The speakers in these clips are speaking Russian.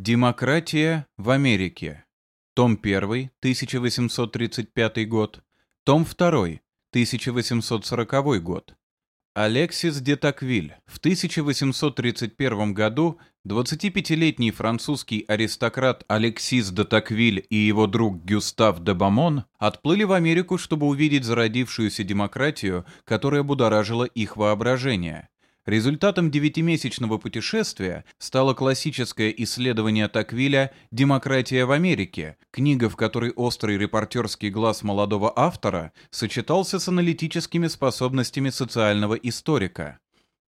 Демократия в Америке. Том 1, 1835 год. Том 2, 1840 год. Алексис де Таквиль. В 1831 году 25-летний французский аристократ Алексис де Таквиль и его друг Гюстав де Бамон отплыли в Америку, чтобы увидеть зародившуюся демократию, которая будоражила их воображение. Результатом девятимесячного путешествия стало классическое исследование Таквиля «Демократия в Америке», книга, в которой острый репортерский глаз молодого автора сочетался с аналитическими способностями социального историка.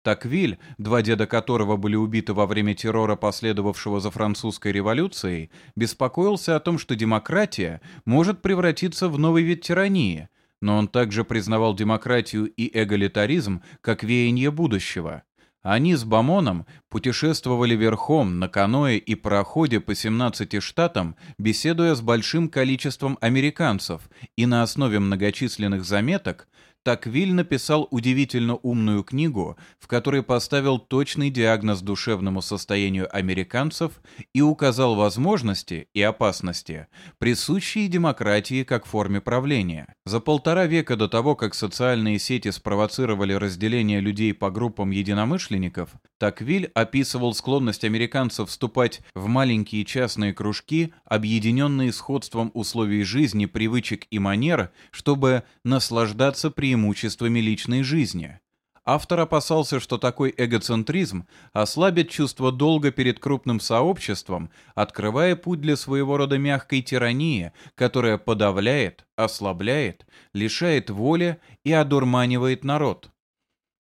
Таквиль, два деда которого были убиты во время террора, последовавшего за французской революцией, беспокоился о том, что демократия может превратиться в новый вид тирании – но он также признавал демократию и эгалитаризм как веяние будущего. Они с Бамоном путешествовали верхом на каное и пароходе по 17 штатам, беседуя с большим количеством американцев, и на основе многочисленных заметок Таквиль написал удивительно умную книгу, в которой поставил точный диагноз душевному состоянию американцев и указал возможности и опасности, присущие демократии как форме правления. За полтора века до того, как социальные сети спровоцировали разделение людей по группам единомышленников, Таквиль описывал склонность американцев вступать в маленькие частные кружки, объединенные сходством условий жизни, привычек и манер, чтобы наслаждаться при преимуществами личной жизни. Автор опасался, что такой эгоцентризм ослабит чувство долга перед крупным сообществом, открывая путь для своего рода мягкой тирании, которая подавляет, ослабляет, лишает воли и одурманивает народ.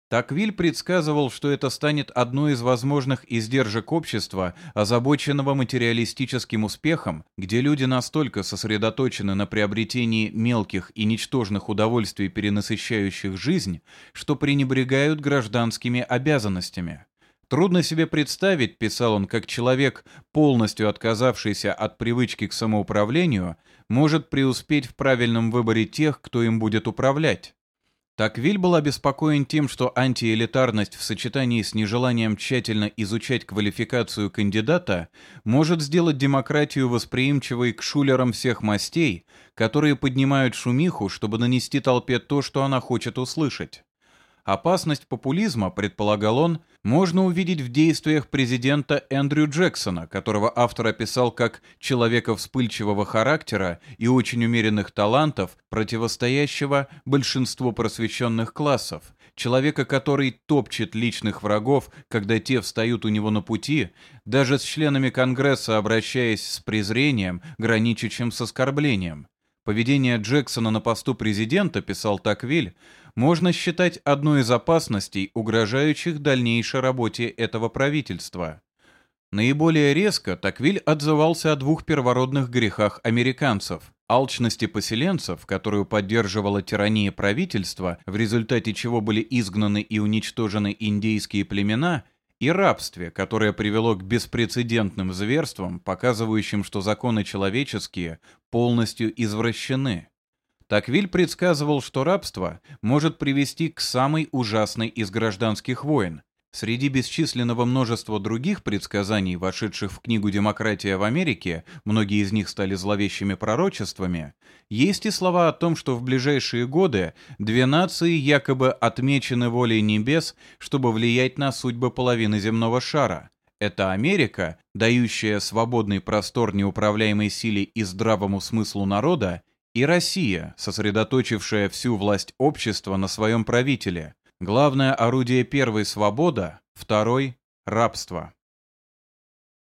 Таквиль предсказывал, что это станет одной из возможных издержек общества, озабоченного материалистическим успехом, где люди настолько сосредоточены на приобретении мелких и ничтожных удовольствий, перенасыщающих жизнь, что пренебрегают гражданскими обязанностями. Трудно себе представить, писал он, как человек, полностью отказавшийся от привычки к самоуправлению, может преуспеть в правильном выборе тех, кто им будет управлять. Таквиль был обеспокоен тем, что антиэлитарность в сочетании с нежеланием тщательно изучать квалификацию кандидата может сделать демократию восприимчивой к шулерам всех мастей, которые поднимают шумиху, чтобы нанести толпе то, что она хочет услышать. Опасность популизма, предполагал он, можно увидеть в действиях президента Эндрю Джексона, которого автор описал как человека вспыльчивого характера и очень умеренных талантов, противостоящего большинству просвещенных классов, человека, который топчет личных врагов, когда те встают у него на пути, даже с членами Конгресса обращаясь с презрением, граничащим с оскорблением. Поведение Джексона на посту президента, писал Таквиль, можно считать одной из опасностей, угрожающих дальнейшей работе этого правительства. Наиболее резко Таквиль отзывался о двух первородных грехах американцев – алчности поселенцев, которую поддерживала тирания правительства, в результате чего были изгнаны и уничтожены индейские племена – и рабстве, которое привело к беспрецедентным зверствам, показывающим, что законы человеческие полностью извращены. Таквиль предсказывал, что рабство может привести к самой ужасной из гражданских войн, Среди бесчисленного множества других предсказаний, вошедших в книгу «Демократия в Америке», многие из них стали зловещими пророчествами, есть и слова о том, что в ближайшие годы две нации якобы отмечены волей небес, чтобы влиять на судьбы половины земного шара. Это Америка, дающая свободный простор неуправляемой силе и здравому смыслу народа, и Россия, сосредоточившая всю власть общества на своем правителе – Главное орудие первой — свобода, второй — рабство.